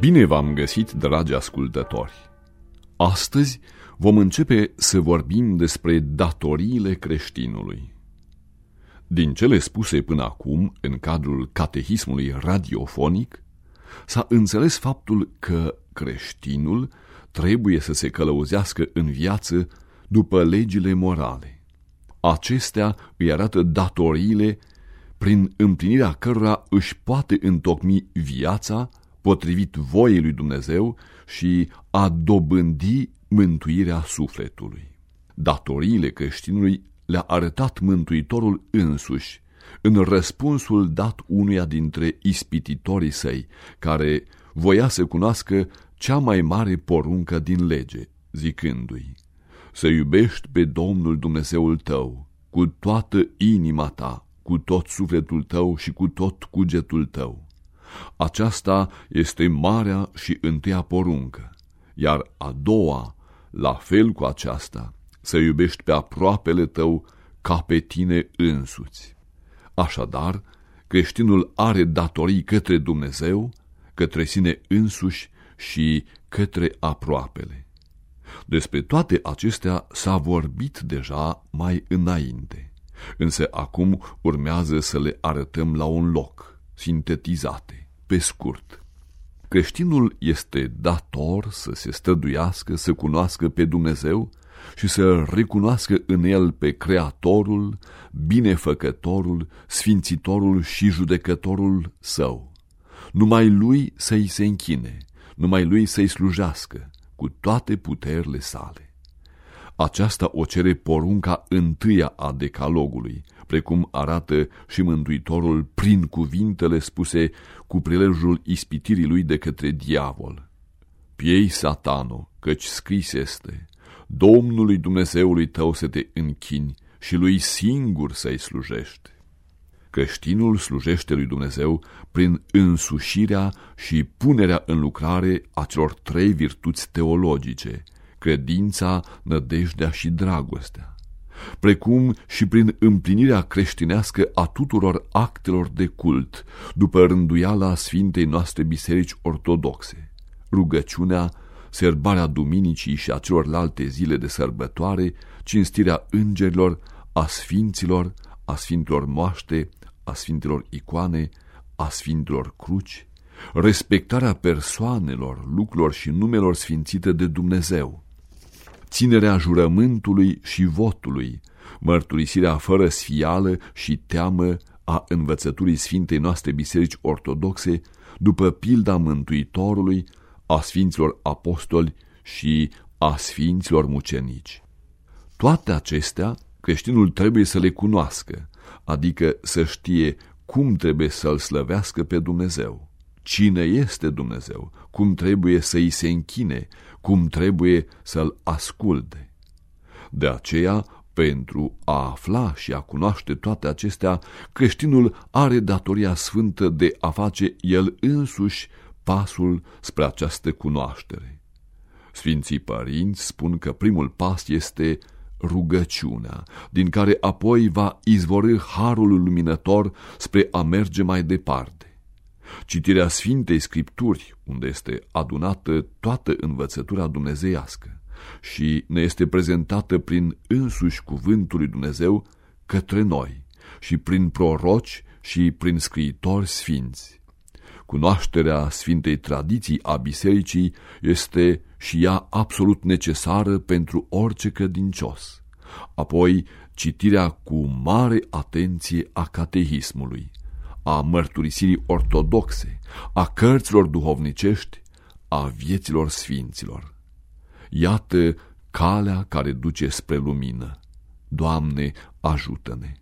Bine v-am găsit, dragi ascultători! Astăzi vom începe să vorbim despre datoriile creștinului. Din cele spuse până acum, în cadrul catehismului radiofonic, s-a înțeles faptul că creștinul trebuie să se călăuzească în viață după legile morale. Acestea îi arată datoriile prin împlinirea cărora își poate întocmi viața potrivit voiei lui Dumnezeu și a dobândi mântuirea sufletului. Datoriile creștinului le-a arătat Mântuitorul însuși în răspunsul dat unuia dintre ispititorii săi, care voia să cunoască cea mai mare poruncă din lege, zicându-i, Să iubești pe Domnul Dumnezeul tău cu toată inima ta, cu tot sufletul tău și cu tot cugetul tău. Aceasta este marea și întâia poruncă, iar a doua, la fel cu aceasta, să iubești pe aproapele tău ca pe tine însuți. Așadar, creștinul are datorii către Dumnezeu, către sine însuși și către aproapele. Despre toate acestea s-a vorbit deja mai înainte, însă acum urmează să le arătăm la un loc, sintetizate, pe scurt. Creștinul este dator să se străduiască, să cunoască pe Dumnezeu și să recunoască în el pe Creatorul, Binefăcătorul, Sfințitorul și Judecătorul său. Numai lui să-i se închine, numai lui să-i slujească, cu toate puterile sale. Aceasta o cere porunca întâia a decalogului, precum arată și Mântuitorul prin cuvintele spuse cu prilejul ispitirii lui de către diavol. Piei satano, căci scris este, Domnului Dumnezeului tău să te închini și lui singur să-i slujești. Creștinul slujește lui Dumnezeu prin însușirea și punerea în lucrare a celor trei virtuți teologice, credința, nădejdea și dragostea, precum și prin împlinirea creștinească a tuturor actelor de cult, după rânduiala Sfintei noastre biserici ortodoxe, rugăciunea, serbarea duminicii și a celorlalte zile de sărbătoare, cinstirea îngerilor, a sfinților, a sfintelor moaște, a sfintelor icoane, a sfintelor cruci, respectarea persoanelor, lucrurilor și numelor sfințite de Dumnezeu, ținerea jurământului și votului, mărturisirea fără sfială și teamă a învățăturii Sfintei noastre biserici ortodoxe, după pilda Mântuitorului, a Sfinților Apostoli și a Sfinților Mucenici. Toate acestea creștinul trebuie să le cunoască, adică să știe cum trebuie să-L slăvească pe Dumnezeu, cine este Dumnezeu, cum trebuie să-i se închine, cum trebuie să-L asculte. De aceea, pentru a afla și a cunoaște toate acestea, creștinul are datoria sfântă de a face el însuși pasul spre această cunoaștere. Sfinții părinți spun că primul pas este rugăciunea, din care apoi va izvorâ harul luminător spre a merge mai departe. Citirea Sfintei Scripturi, unde este adunată toată învățătura dumnezeiască și ne este prezentată prin însuși cuvântul lui Dumnezeu către noi și prin proroci și prin scriitori sfinți. Cunoașterea Sfintei Tradiții a Bisericii este și ea absolut necesară pentru orice credincios. Apoi, citirea cu mare atenție a catehismului, a mărturisirii ortodoxe, a cărților duhovnicești, a vieților sfinților. Iată calea care duce spre lumină. Doamne, ajută-ne!